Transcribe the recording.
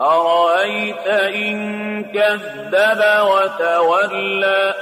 أرأيت إن كذب وتولى